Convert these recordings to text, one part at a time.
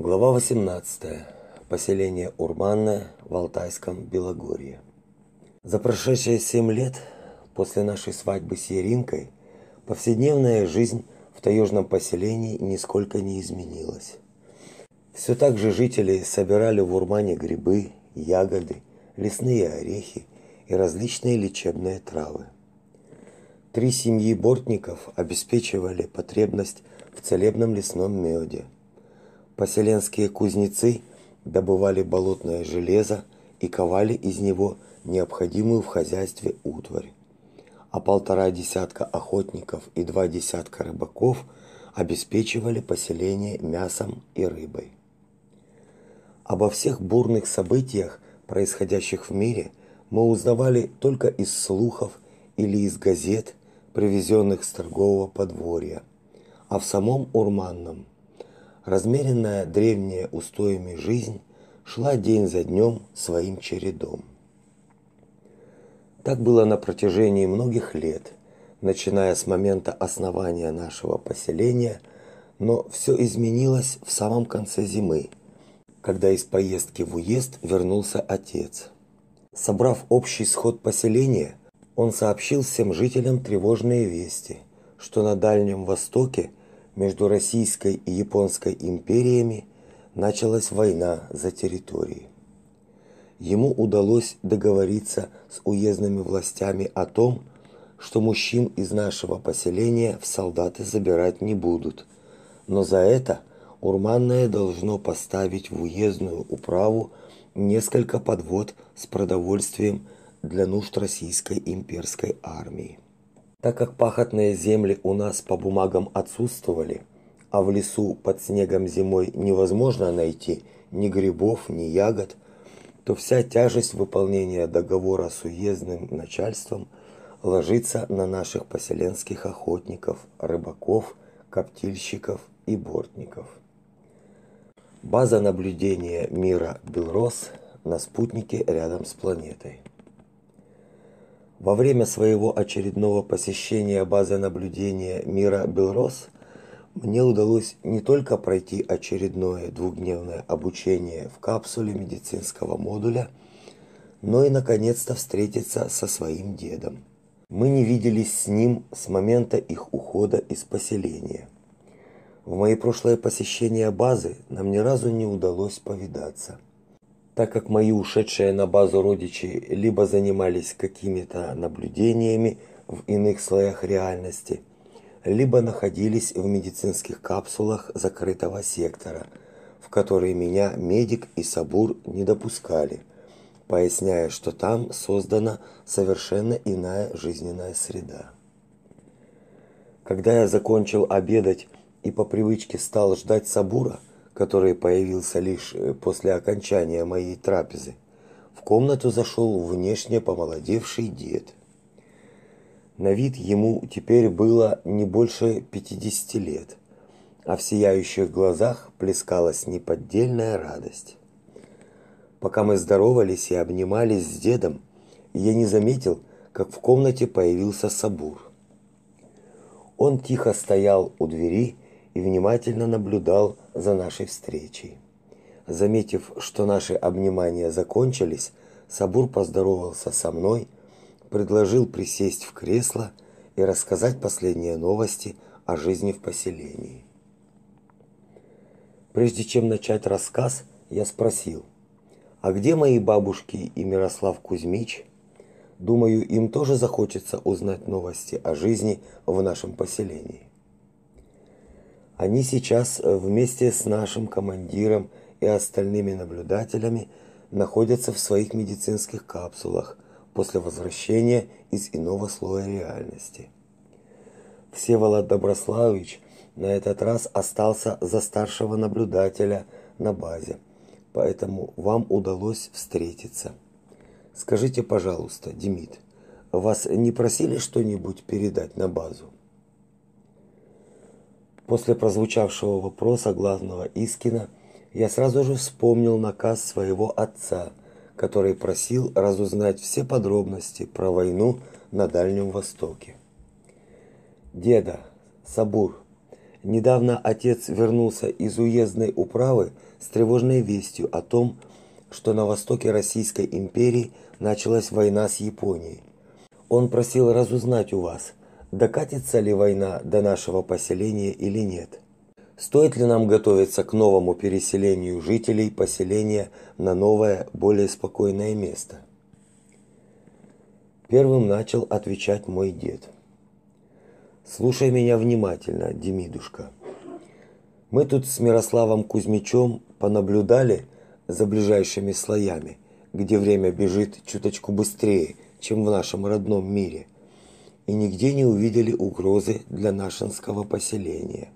Глава 18. Поселение Урманное в Алтайском Белогорье. За прошедшие семь лет после нашей свадьбы с Еринкой повседневная жизнь в таежном поселении нисколько не изменилась. Все так же жители собирали в Урмане грибы, ягоды, лесные орехи и различные лечебные травы. Три семьи бортников обеспечивали потребность в целебном лесном меде. Поселенские кузнецы добывали болотное железо и ковали из него необходимую в хозяйстве утварь. А полтора десятка охотников и два десятка рыбаков обеспечивали поселение мясом и рыбой. Обо всех бурных событиях, происходящих в мире, мы узнавали только из слухов или из газет, привезенных с торгового подворья. А в самом Урманном размеренная древняя устоями жизнь шла день за днем своим чередом. Так было на протяжении многих лет, начиная с момента основания нашего поселения, но все изменилось в самом конце зимы, когда из поездки в уезд вернулся отец. Собрав общий сход поселения, он сообщил всем жителям тревожные вести, что на Дальнем Востоке между Российской и Японской империями началась война за территории ему удалось договориться с уездными властями о том, что мужчин из нашего поселения в солдаты забирать не будут. Но за это Урманное должно поставить в уездную управу несколько подвод с продовольствием для нужд российской имперской армии. Так как пахотные земли у нас по бумагам отсутствовали, а в лесу под снегом зимой невозможно найти ни грибов, ни ягод – то вся тяжесть выполнения договора с уездным начальством ложится на наших поселенских охотников, рыбаков, коптильщиков и бортников. База наблюдения мира Белрос на спутнике рядом с планетой. Во время своего очередного посещения базы наблюдения мира Белрос мне удалось не только пройти очередное двухдневное обучение в капсуле медицинского модуля, но и наконец-то встретиться со своим дедом. Мы не виделись с ним с момента их ухода из поселения. В мои прошлые посещения базы нам ни разу не удалось повидаться. Так как мои ушедшие на базу родичи либо занимались какими-то наблюдениями в иных слоях реальности, либо находились в медицинских капсулах закрытого сектора, в которые меня медик и Сабур не допускали, поясняя, что там создана совершенно иная жизненная среда. Когда я закончил обедать и по привычке стал ждать Сабура, который появился лишь э, после окончания моей трапезы, в комнату зашел внешне помолодевший дед. На вид ему теперь было не больше 50 лет, а в сияющих глазах плескалась неподдельная радость. Пока мы здоровались и обнимались с дедом, я не заметил, как в комнате появился Сабур. Он тихо стоял у двери и внимательно наблюдал за нашей встречей. Заметив, что наши обнимания закончились, Сабур поздоровался со мной предложил присесть в кресло и рассказать последние новости о жизни в поселении. Прежде чем начать рассказ, я спросил: "А где мои бабушки и Мирослав Кузьмич? Думаю, им тоже захочется узнать новости о жизни в нашем поселении". Они сейчас вместе с нашим командиром и остальными наблюдателями находятся в своих медицинских капсулах после возвращения из иного слоя реальности. Всеволод Доброславович на этот раз остался за старшего наблюдателя на базе, поэтому вам удалось встретиться. Скажите, пожалуйста, Демид, вас не просили что-нибудь передать на базу? После прозвучавшего вопроса главного Искина я сразу же вспомнил наказ своего отца – который просил разузнать все подробности про войну на Дальнем Востоке. Деда, Сабур, Недавно отец вернулся из уездной управы с тревожной вестью о том, что на востоке Российской империи началась война с Японией. Он просил разузнать у вас, докатится ли война до нашего поселения или нет. Стоит ли нам готовиться к новому переселению жителей поселения на новое, более спокойное место? Первым начал отвечать мой дед. Слушай меня внимательно, Демидушка. Мы тут с Мирославом Кузьмичем понаблюдали за ближайшими слоями, где время бежит чуточку быстрее, чем в нашем родном мире, и нигде не увидели угрозы для нашинского поселения.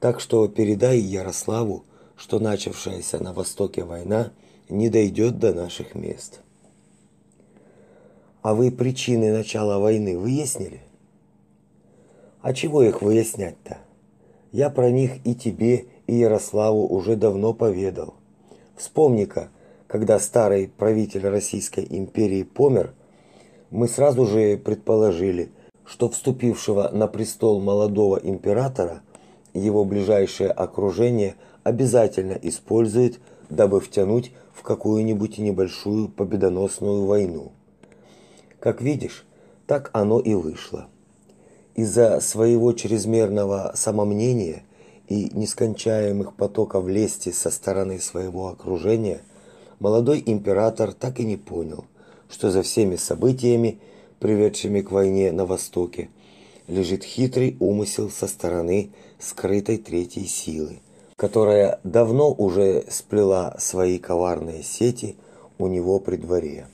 Так что передай Ярославу, что начавшаяся на востоке война не дойдет до наших мест. А вы причины начала войны выяснили? А чего их выяснять-то? Я про них и тебе, и Ярославу уже давно поведал. Вспомни-ка, когда старый правитель Российской империи помер, мы сразу же предположили, что вступившего на престол молодого императора его ближайшее окружение обязательно использует, дабы втянуть в какую-нибудь небольшую победоносную войну. Как видишь, так оно и вышло. Из-за своего чрезмерного самомнения и нескончаемых потоков лести со стороны своего окружения, молодой император так и не понял, что за всеми событиями, приведшими к войне на Востоке, лежит хитрый умысел со стороны скрытой третьей силы, которая давно уже сплела свои коварные сети у него при дворе.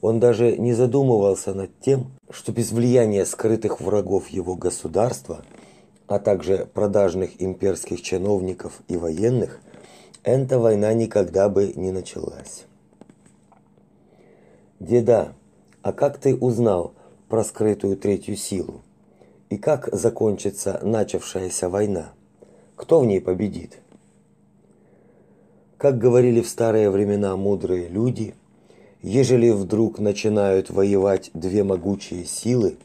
Он даже не задумывался над тем, что без влияния скрытых врагов его государства, а также продажных имперских чиновников и военных, эта война никогда бы не началась. Деда, а как ты узнал про скрытую третью силу? И как закончится начавшаяся война? Кто в ней победит? Как говорили в старые времена мудрые люди, Ежели вдруг начинают воевать две могучие силы,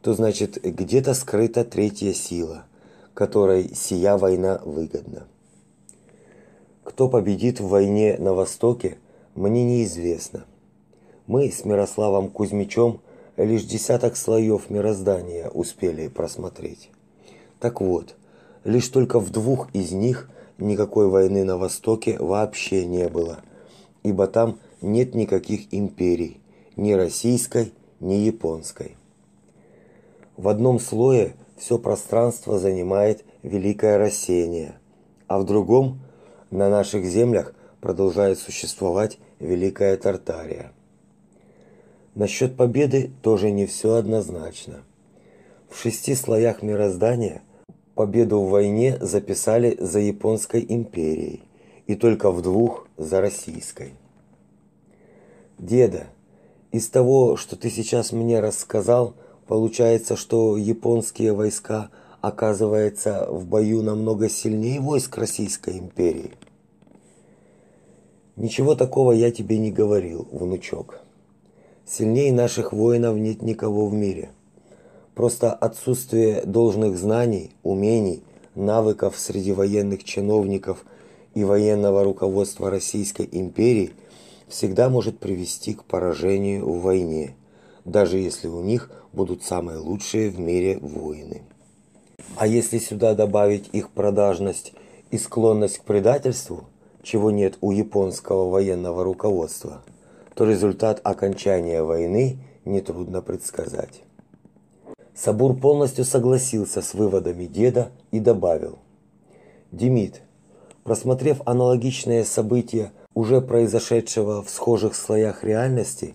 то значит где-то скрыта третья сила, которой сия война выгодна. Кто победит в войне на Востоке, мне неизвестно. Мы с Мирославом Кузьмичем лишь десяток слоев мироздания успели просмотреть. Так вот, лишь только в двух из них никакой войны на Востоке вообще не было, ибо там – нет никаких империй, ни российской, ни японской. В одном слое все пространство занимает великое рассеяние, а в другом на наших землях продолжает существовать великая Тартария. Насчет победы тоже не все однозначно. В шести слоях мироздания победу в войне записали за японской империей и только в двух за российской. Деда, из того, что ты сейчас мне рассказал, получается, что японские войска оказывается в бою намного сильнее войск Российской империи. Ничего такого я тебе не говорил, внучок. Сильнее наших воинов нет никого в мире. Просто отсутствие должных знаний, умений, навыков среди военных чиновников и военного руководства Российской империи – всегда может привести к поражению в войне, даже если у них будут самые лучшие в мире воины. А если сюда добавить их продажность и склонность к предательству, чего нет у японского военного руководства, то результат окончания войны нетрудно предсказать. Сабур полностью согласился с выводами деда и добавил: "Демид, просмотрев аналогичные события уже произошедшего в схожих слоях реальности,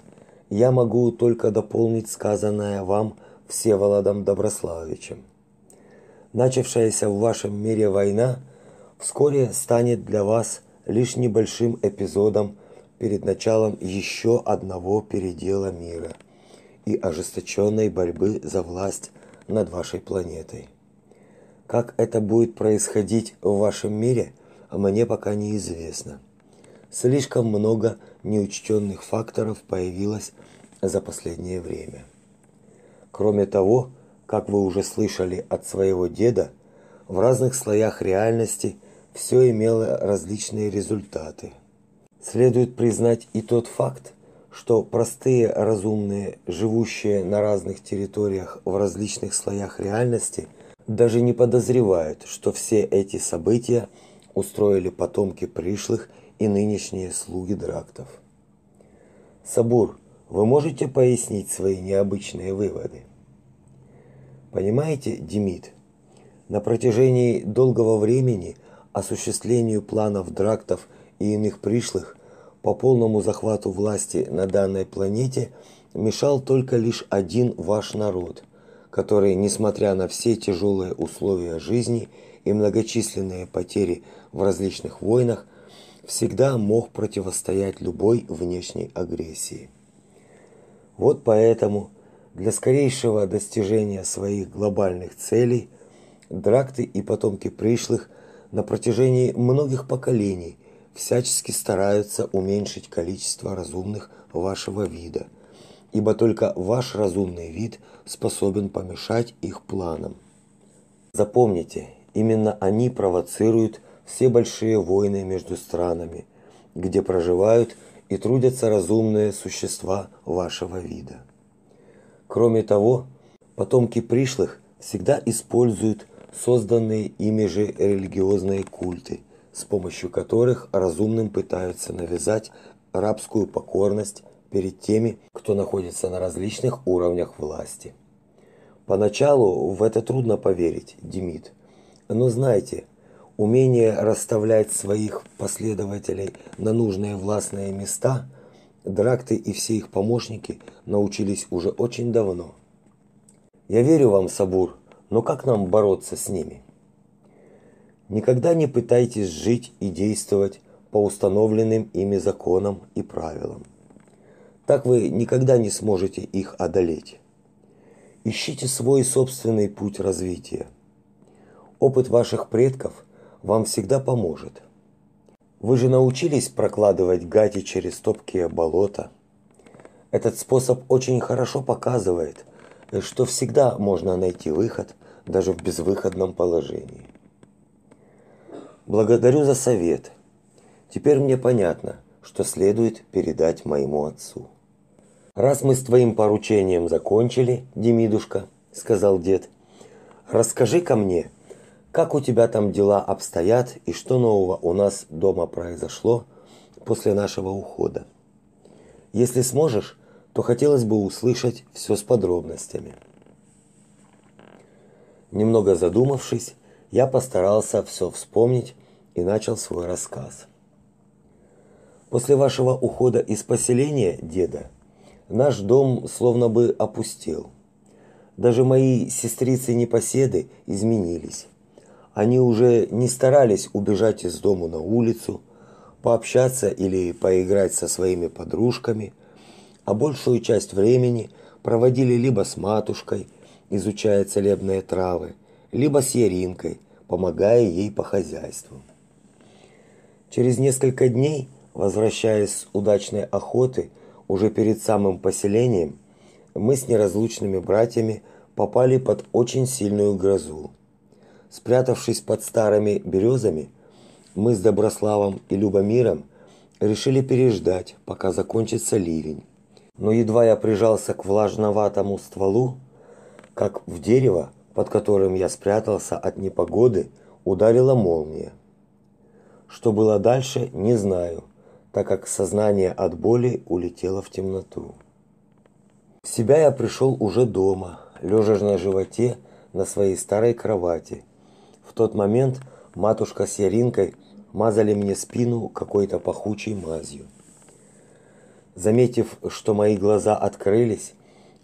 я могу только дополнить сказанное вам Всеволодом Доброславовичем. Начавшаяся в вашем мире война вскоре станет для вас лишь небольшим эпизодом перед началом еще одного передела мира и ожесточенной борьбы за власть над вашей планетой. Как это будет происходить в вашем мире, мне пока неизвестно. Слишком много неучтенных факторов появилось за последнее время. Кроме того, как вы уже слышали от своего деда, в разных слоях реальности все имело различные результаты. Следует признать и тот факт, что простые разумные, живущие на разных территориях в различных слоях реальности, даже не подозревают, что все эти события устроили потомки пришлых и нынешние слуги драктов. Сабур, вы можете пояснить свои необычные выводы? Понимаете, Демид, на протяжении долгого времени осуществлению планов драктов и иных пришлых по полному захвату власти на данной планете мешал только лишь один ваш народ, который, несмотря на все тяжелые условия жизни и многочисленные потери в различных войнах, всегда мог противостоять любой внешней агрессии. Вот поэтому для скорейшего достижения своих глобальных целей дракты и потомки пришлых на протяжении многих поколений всячески стараются уменьшить количество разумных вашего вида, ибо только ваш разумный вид способен помешать их планам. Запомните, именно они провоцируют все большие войны между странами, где проживают и трудятся разумные существа вашего вида. Кроме того, потомки пришлых всегда используют созданные ими же религиозные культы, с помощью которых разумным пытаются навязать рабскую покорность перед теми, кто находится на различных уровнях власти. Поначалу в это трудно поверить, Демид. Но знайте, умение расставлять своих последователей на нужные властные места Дракты и все их помощники научились уже очень давно. Я верю вам, Сабур, но как нам бороться с ними? Никогда не пытайтесь жить и действовать по установленным ими законам и правилам. Так вы никогда не сможете их одолеть. Ищите свой собственный путь развития. Опыт ваших предков вам всегда поможет. Вы же научились прокладывать гати через топкие болота. Этот способ очень хорошо показывает, что всегда можно найти выход даже в безвыходном положении. Благодарю за совет. Теперь мне понятно, что следует передать моему отцу. Раз мы с твоим поручением закончили, Демидушка, сказал дед, расскажи ко мне, как у тебя там дела обстоят и что нового у нас дома произошло после нашего ухода. Если сможешь, то хотелось бы услышать все с подробностями. Немного задумавшись, я постарался все вспомнить и начал свой рассказ. После вашего ухода из поселения, деда, наш дом словно бы опустел. Даже мои сестрицы-непоседы изменились. Они уже не старались убежать из дома на улицу, пообщаться или поиграть со своими подружками, а большую часть времени проводили либо с матушкой, изучая целебные травы, либо с Яринкой, помогая ей по хозяйству. Через несколько дней, возвращаясь с удачной охоты, уже перед самым поселением, мы с неразлучными братьями попали под очень сильную грозу. Спрятавшись под старыми березами, мы с Доброславом и Любомиром решили переждать, пока закончится ливень. Но едва я прижался к влажноватому стволу, как в дерево, под которым я спрятался от непогоды, ударила молния. Что было дальше, не знаю, так как сознание от боли улетело в темноту. В себя я пришел уже дома, лежа на животе на своей старой кровати. В тот момент матушка с Яринкой мазали мне спину какой-то пахучей мазью. Заметив, что мои глаза открылись,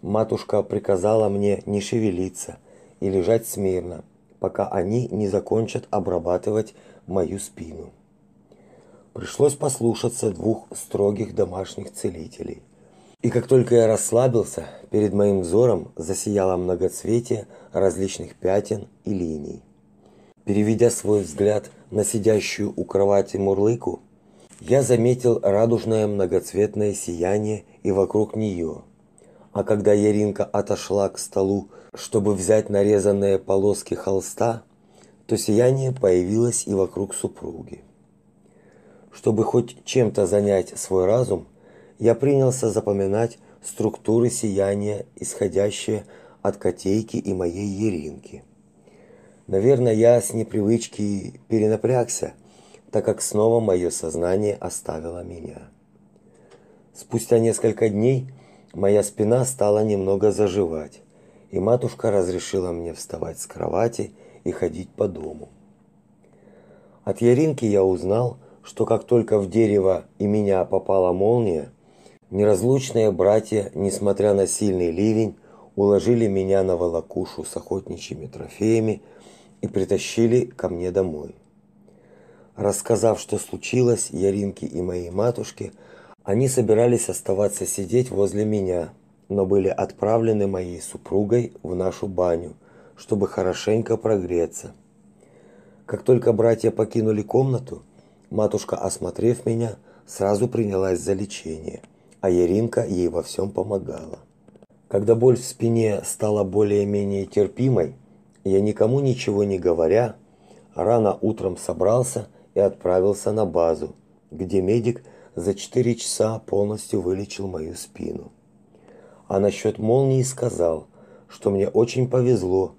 матушка приказала мне не шевелиться и лежать смирно, пока они не закончат обрабатывать мою спину. Пришлось послушаться двух строгих домашних целителей. И как только я расслабился, перед моим взором засияло многоцветие различных пятен и линий. Переведя свой взгляд на сидящую у кровати Мурлыку, я заметил радужное многоцветное сияние и вокруг нее, А когда Яринка отошла к столу, чтобы взять нарезанные полоски холста, то сияние появилось и вокруг супруги. Чтобы хоть чем-то занять свой разум, я принялся запоминать структуры сияния, исходящие от котейки и моей Еринки. Наверное, я с непривычки перенапрягся, так как снова мое сознание оставило меня. Спустя несколько дней моя спина стала немного заживать, и матушка разрешила мне вставать с кровати и ходить по дому. От Яринки я узнал, что как только в дерево и меня попала молния, неразлучные братья, несмотря на сильный ливень, уложили меня на волокушу с охотничьими трофеями и притащили ко мне домой. Рассказав, что случилось Яринке и моей матушке, они собирались оставаться сидеть возле меня, но были отправлены моей супругой в нашу баню, чтобы хорошенько прогреться. Как только братья покинули комнату, матушка, осмотрев меня, сразу принялась за лечение, а Яринка ей во всем помогала. Когда боль в спине стала более-менее терпимой, я никому ничего не говоря, рано утром собрался и отправился на базу, где медик за 4 часа полностью вылечил мою спину. А насчет молнии сказал, что мне очень повезло,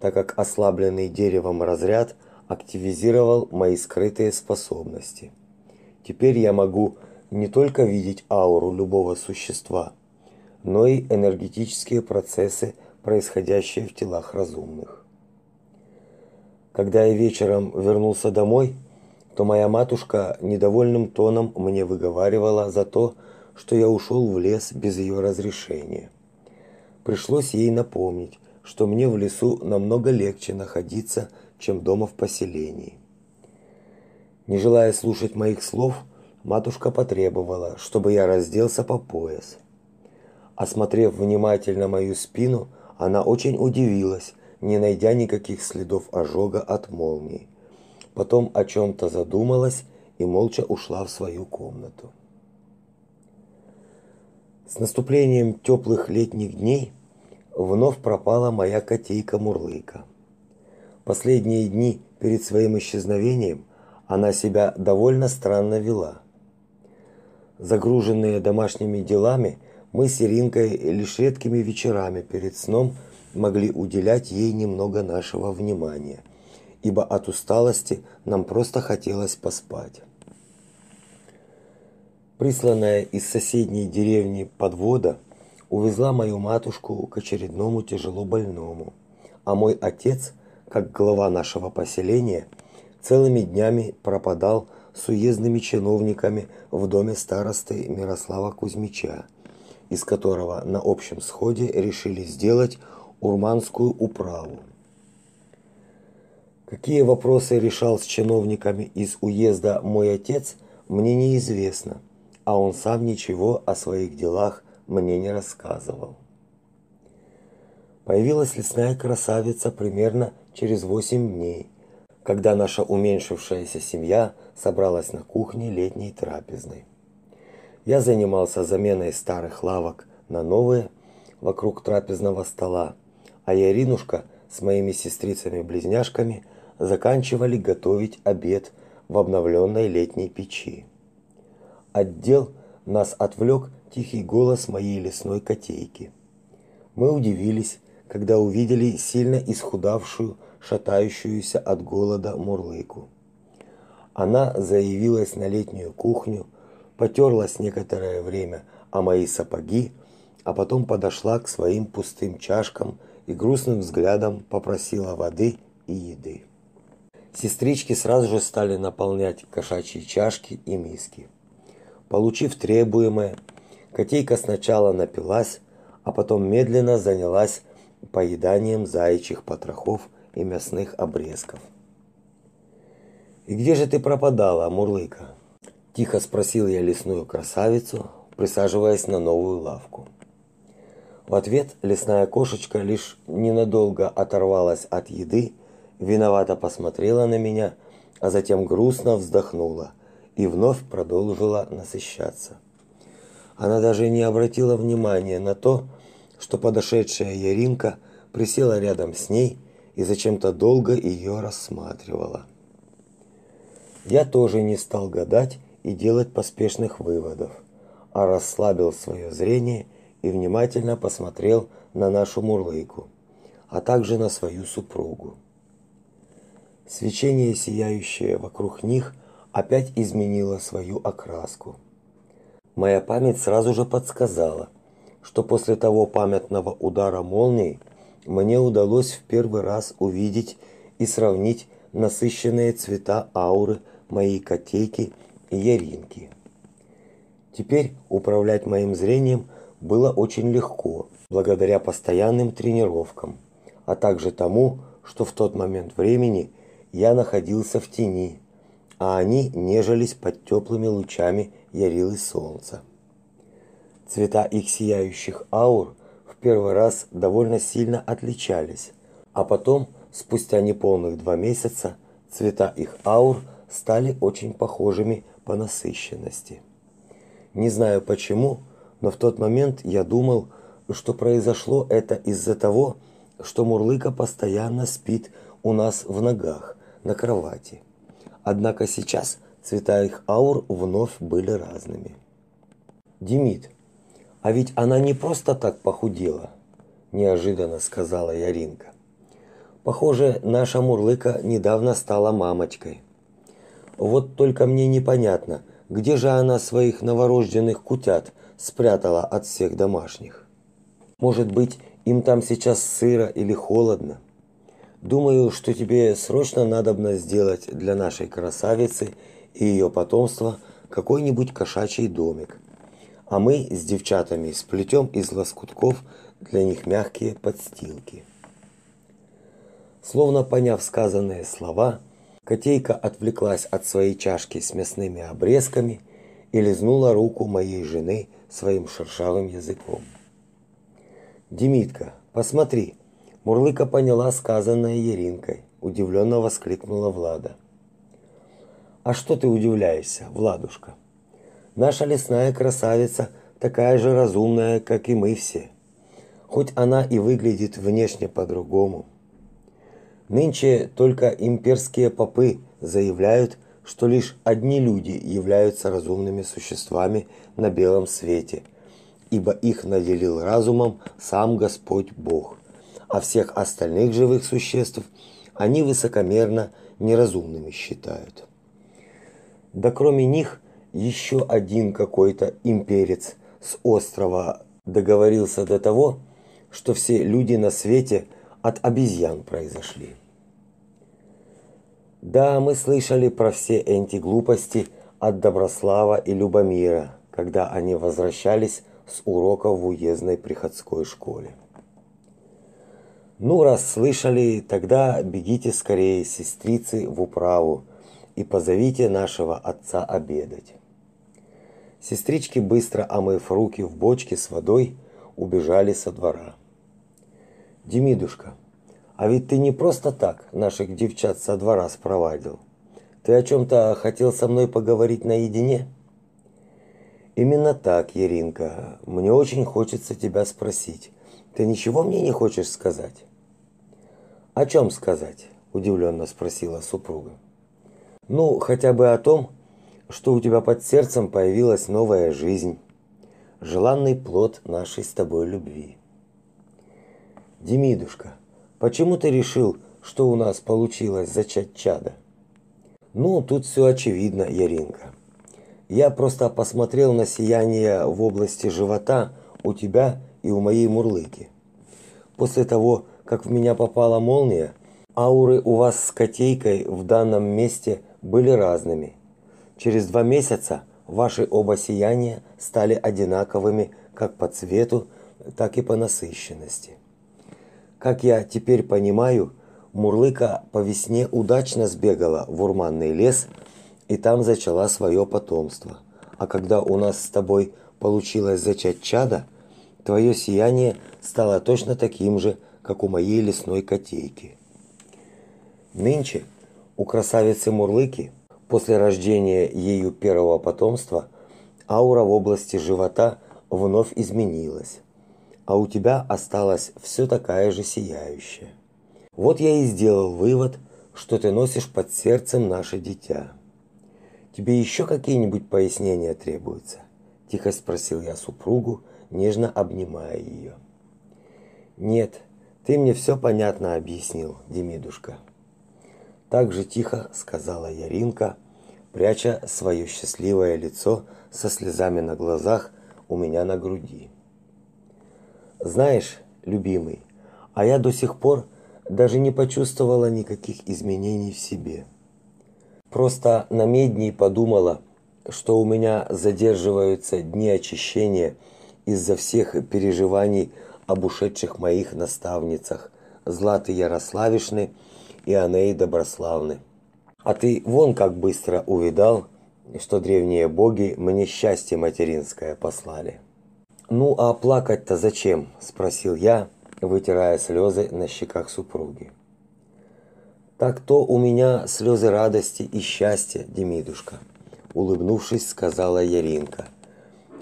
так как ослабленный деревом разряд активизировал мои скрытые способности. Теперь я могу не только видеть ауру любого существа, но и энергетические процессы, происходящие в телах разумных. Когда я вечером вернулся домой, то моя матушка недовольным тоном мне выговаривала за то, что я ушел в лес без ее разрешения. Пришлось ей напомнить, что мне в лесу намного легче находиться, чем дома в поселении. Не желая слушать моих слов, матушка потребовала, чтобы я разделся по пояс. Осмотрев внимательно мою спину, она очень удивилась, не найдя никаких следов ожога от молнии потом о чем-то задумалась и молча ушла в свою комнату. С наступлением теплых летних дней вновь пропала моя котейка Мурлыка. Последние дни перед своим исчезновением она себя довольно странно вела. Загруженные домашними делами, мы с Иринкой лишь редкими вечерами перед сном могли уделять ей немного нашего внимания – ибо от усталости нам просто хотелось поспать. Присланная из соседней деревни подвода увезла мою матушку к очередному тяжело больному, а мой отец, как глава нашего поселения, целыми днями пропадал с уездными чиновниками в доме старосты Мирослава Кузьмича, из которого на общем сходе решили сделать урманскую управу. Какие вопросы решал с чиновниками из уезда мой отец, мне неизвестно, а он сам ничего о своих делах мне не рассказывал. Появилась лесная красавица примерно через восемь дней, когда наша уменьшившаяся семья собралась на кухне летней трапезной. Я занимался заменой старых лавок на новые вокруг трапезного стола, а Яринушка с моими сестрицами-близняшками заканчивали готовить обед в обновленной летней печи. Отдел нас отвлек тихий голос моей лесной котейки. Мы удивились, когда увидели сильно исхудавшую, шатающуюся от голода мурлыку. Она заявилась на летнюю кухню, потерлась некоторое время о мои сапоги, а потом подошла к своим пустым чашкам и грустным взглядом попросила воды и еды. Сестрички сразу же стали наполнять кошачьи чашки и миски. Получив требуемое, котейка сначала напилась, а потом медленно занялась поеданием заячьих потрохов и мясных обрезков. «И где же ты пропадала, Мурлыка?» – тихо спросил я лесную красавицу, присаживаясь на новую лавку. В ответ лесная кошечка лишь ненадолго оторвалась от еды виновато посмотрела на меня, а затем грустно вздохнула и вновь продолжила насыщаться. Она даже не обратила внимания на то, что подошедшая Яринка присела рядом с ней и зачем-то долго ее рассматривала. Я тоже не стал гадать и делать поспешных выводов, а расслабил свое зрение и внимательно посмотрел на нашу мурлыку, а также на свою супругу. Свечение, сияющее вокруг них, опять изменило свою окраску. Моя память сразу же подсказала, что после того памятного удара молнии мне удалось в первый раз увидеть и сравнить насыщенные цвета ауры моей котейки и яринки. Теперь управлять моим зрением было очень легко, благодаря постоянным тренировкам, а также тому, что в тот момент времени я находился в тени, а они нежились под теплыми лучами ярилы солнца. Цвета их сияющих аур в первый раз довольно сильно отличались, а потом, спустя неполных два месяца, цвета их аур стали очень похожими по насыщенности. Не знаю почему, но в тот момент я думал, что произошло это из-за того, что Мурлыка постоянно спит у нас в ногах на кровати. Однако сейчас цвета их аур вновь были разными. Демид, а ведь она не просто так похудела, неожиданно сказала Яринка. Похоже, наша Мурлыка недавно стала мамочкой. Вот только мне непонятно, где же она своих новорожденных кутят спрятала от всех домашних. Может быть, им там сейчас сыро или холодно? Думаю, что тебе срочно надобно сделать для нашей красавицы и ее потомства какой-нибудь кошачий домик. А мы с девчатами сплетем из лоскутков для них мягкие подстилки. Словно поняв сказанные слова, Котейка отвлеклась от своей чашки с мясными обрезками и лизнула руку моей жены своим шершавым языком. «Демитка, посмотри!» Мурлыка поняла сказанное Еринкой, удивленно воскликнула Влада. «А что ты удивляешься, Владушка? Наша лесная красавица такая же разумная, как и мы все. Хоть она и выглядит внешне по-другому, Нынче только имперские попы заявляют, что лишь одни люди являются разумными существами на белом свете, ибо их наделил разумом сам Господь Бог, а всех остальных живых существ они высокомерно неразумными считают. Да кроме них еще один какой-то имперец с острова договорился до того, что все люди на свете – от обезьян произошли. Да, мы слышали про все эти глупости от Доброслава и Любомира, когда они возвращались с уроков в уездной приходской школе. Ну, раз слышали, тогда бегите скорее, сестрицы, в управу и позовите нашего отца обедать. Сестрички, быстро омыв руки в бочке с водой, убежали со двора. Демидушка, а ведь ты не просто так наших девчат со двора спровадил. Ты о чем-то хотел со мной поговорить наедине? Именно так, Еринка. Мне очень хочется тебя спросить. Ты ничего мне не хочешь сказать? О чем сказать? Удивленно спросила супруга. Ну, хотя бы о том, что у тебя под сердцем появилась новая жизнь, желанный плод нашей с тобой любви. Демидушка, почему ты решил, что у нас получилось зачать чада? Ну, тут все очевидно, Яринка. Я просто посмотрел на сияние в области живота у тебя и у моей мурлыки. После того, как в меня попала молния, ауры у вас с котейкой в данном месте были разными. Через два месяца ваши оба сияния стали одинаковыми как по цвету, так и по насыщенности. Как я теперь понимаю, Мурлыка по весне удачно сбегала в урманный лес и там зачала свое потомство. А когда у нас с тобой получилось зачать чада, твое сияние стало точно таким же, как у моей лесной котейки. Нынче у красавицы Мурлыки после рождения ею первого потомства аура в области живота вновь изменилась а у тебя осталась все такая же сияющая. Вот я и сделал вывод, что ты носишь под сердцем наше дитя. Тебе еще какие-нибудь пояснения требуются? Тихо спросил я супругу, нежно обнимая ее. Нет, ты мне все понятно объяснил, Демидушка. Так же тихо сказала Яринка, пряча свое счастливое лицо со слезами на глазах у меня на груди. Знаешь, любимый, а я до сих пор даже не почувствовала никаких изменений в себе. Просто на медней подумала, что у меня задерживаются дни очищения из-за всех переживаний об ушедших моих наставницах Златы Ярославишны и Анеи Доброславны. А ты вон как быстро увидал, что древние боги мне счастье материнское послали. Ну а плакать-то зачем? спросил я, вытирая слезы на щеках супруги. Так то у меня слезы радости и счастья, Демидушка, улыбнувшись, сказала Яринка,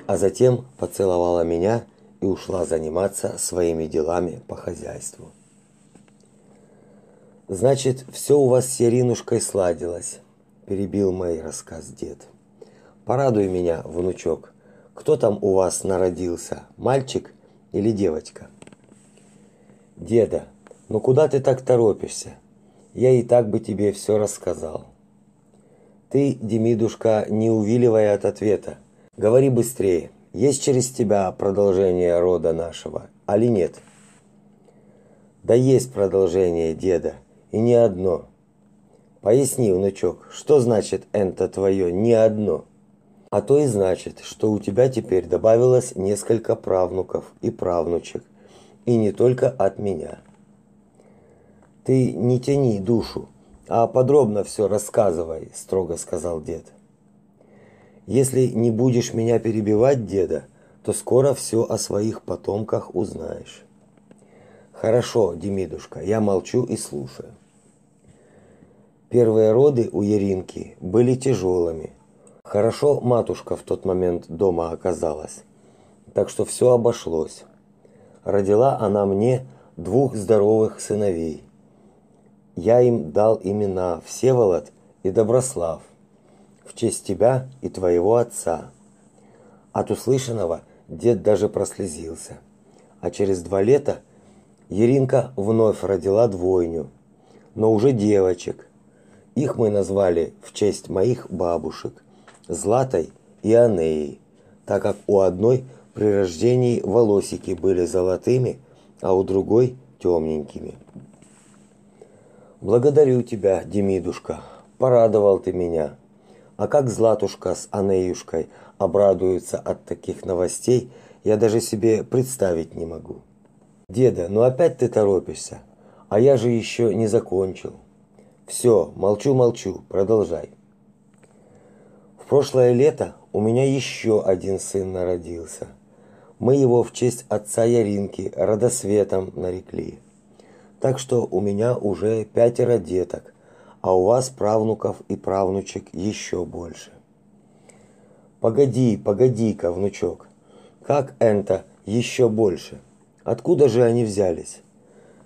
а затем поцеловала меня и ушла заниматься своими делами по хозяйству. Значит, все у вас с Яринушкой сладилось, перебил мой рассказ дед. Порадуй меня, внучок. Кто там у вас народился, мальчик или девочка? Деда, ну куда ты так торопишься? Я и так бы тебе все рассказал. Ты, Демидушка, не увиливая от ответа. Говори быстрее. Есть через тебя продолжение рода нашего, али нет? Да есть продолжение, деда, и не одно. Поясни, внучок, что значит это твое не одно? А то и значит, что у тебя теперь добавилось несколько правнуков и правнучек, и не только от меня. Ты не тяни душу, а подробно все рассказывай, строго сказал дед. Если не будешь меня перебивать, деда, то скоро все о своих потомках узнаешь. Хорошо, Демидушка, я молчу и слушаю. Первые роды у Еринки были тяжелыми. Хорошо матушка в тот момент дома оказалась. Так что все обошлось родила она мне двух здоровых сыновей. Я им дал имена Всеволод и Доброслав в честь тебя и твоего отца. От услышанного дед даже прослезился. А через два лета Еринка вновь родила двойню, но уже девочек. Их мы назвали в честь моих бабушек Златой и Анеей, так как у одной – при рождении волосики были золотыми, а у другой темненькими. Благодарю тебя, Демидушка. Порадовал ты меня. А как Златушка с Анеюшкой обрадуются от таких новостей, я даже себе представить не могу. Деда, ну опять ты торопишься, а я же еще не закончил. Все, молчу-молчу, продолжай. В прошлое лето у меня еще один сын народился – мы его в честь отца Яринки Родосветом нарекли. Так что у меня уже пятеро деток, а у вас правнуков и правнучек еще больше. Погоди, погоди-ка, внучок. Как это еще больше? Откуда же они взялись?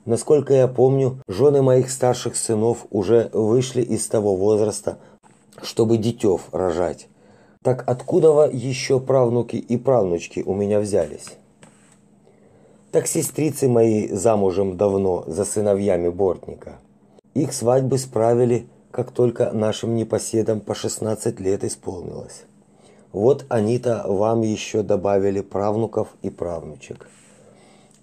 Насколько я помню, жены моих старших сынов уже вышли из того возраста, чтобы детев рожать. Так откуда еще правнуки и правнучки у меня взялись? Так сестрицы мои замужем давно за сыновьями бортника. Их свадьбы справили, как только нашим непоседам по 16 лет исполнилось. Вот они-то вам еще добавили правнуков и правнучек.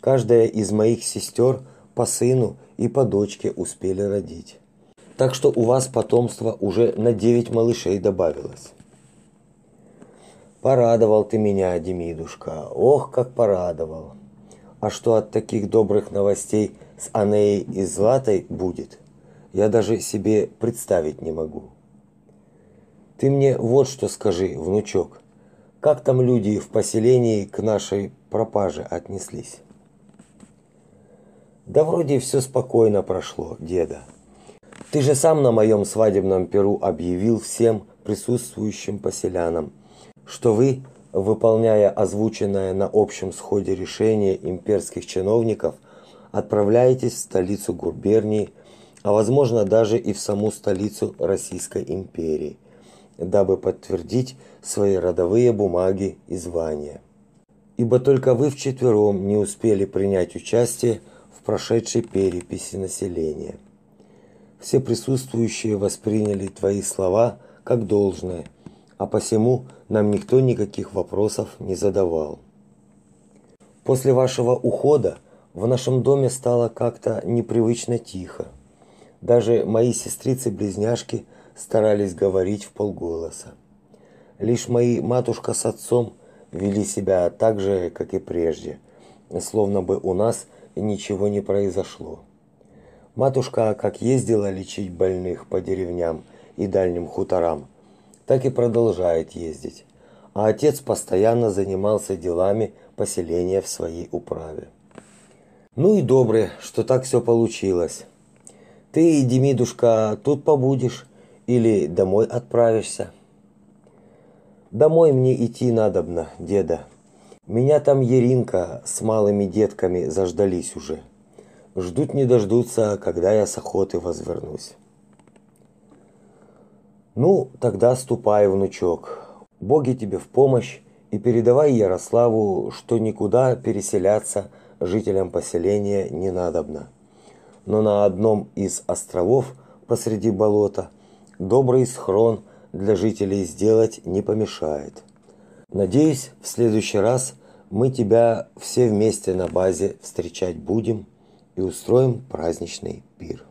Каждая из моих сестер по сыну и по дочке успели родить. Так что у вас потомство уже на 9 малышей добавилось. Порадовал ты меня, Демидушка. Ох, как порадовал. А что от таких добрых новостей с Анеей и Златой будет, я даже себе представить не могу. Ты мне вот что скажи, внучок. Как там люди в поселении к нашей пропаже отнеслись? Да вроде все спокойно прошло, деда. Ты же сам на моем свадебном перу объявил всем присутствующим поселянам, что вы выполняя озвученное на общем сходе решение имперских чиновников, отправляетесь в столицу губернии, а возможно даже и в саму столицу Российской империи, дабы подтвердить свои родовые бумаги и звания. Ибо только вы вчетвером не успели принять участие в прошедшей переписи населения. Все присутствующие восприняли твои слова как должное, а посему нам никто никаких вопросов не задавал. После вашего ухода в нашем доме стало как-то непривычно тихо. Даже мои сестрицы-близняшки старались говорить в полголоса. Лишь мои матушка с отцом вели себя так же, как и прежде, словно бы у нас ничего не произошло. Матушка как ездила лечить больных по деревням и дальним хуторам, так и продолжает ездить. А отец постоянно занимался делами поселения в своей управе. Ну и добре, что так все получилось. Ты, Демидушка, тут побудешь или домой отправишься? Домой мне идти надобно, деда. Меня там Еринка с малыми детками заждались уже. Ждут не дождутся, когда я с охоты возвернусь. Ну, тогда ступай, внучок. Боги тебе в помощь и передавай Ярославу, что никуда переселяться жителям поселения не надобно. Но на одном из островов посреди болота добрый схрон для жителей сделать не помешает. Надеюсь, в следующий раз мы тебя все вместе на базе встречать будем и устроим праздничный пир.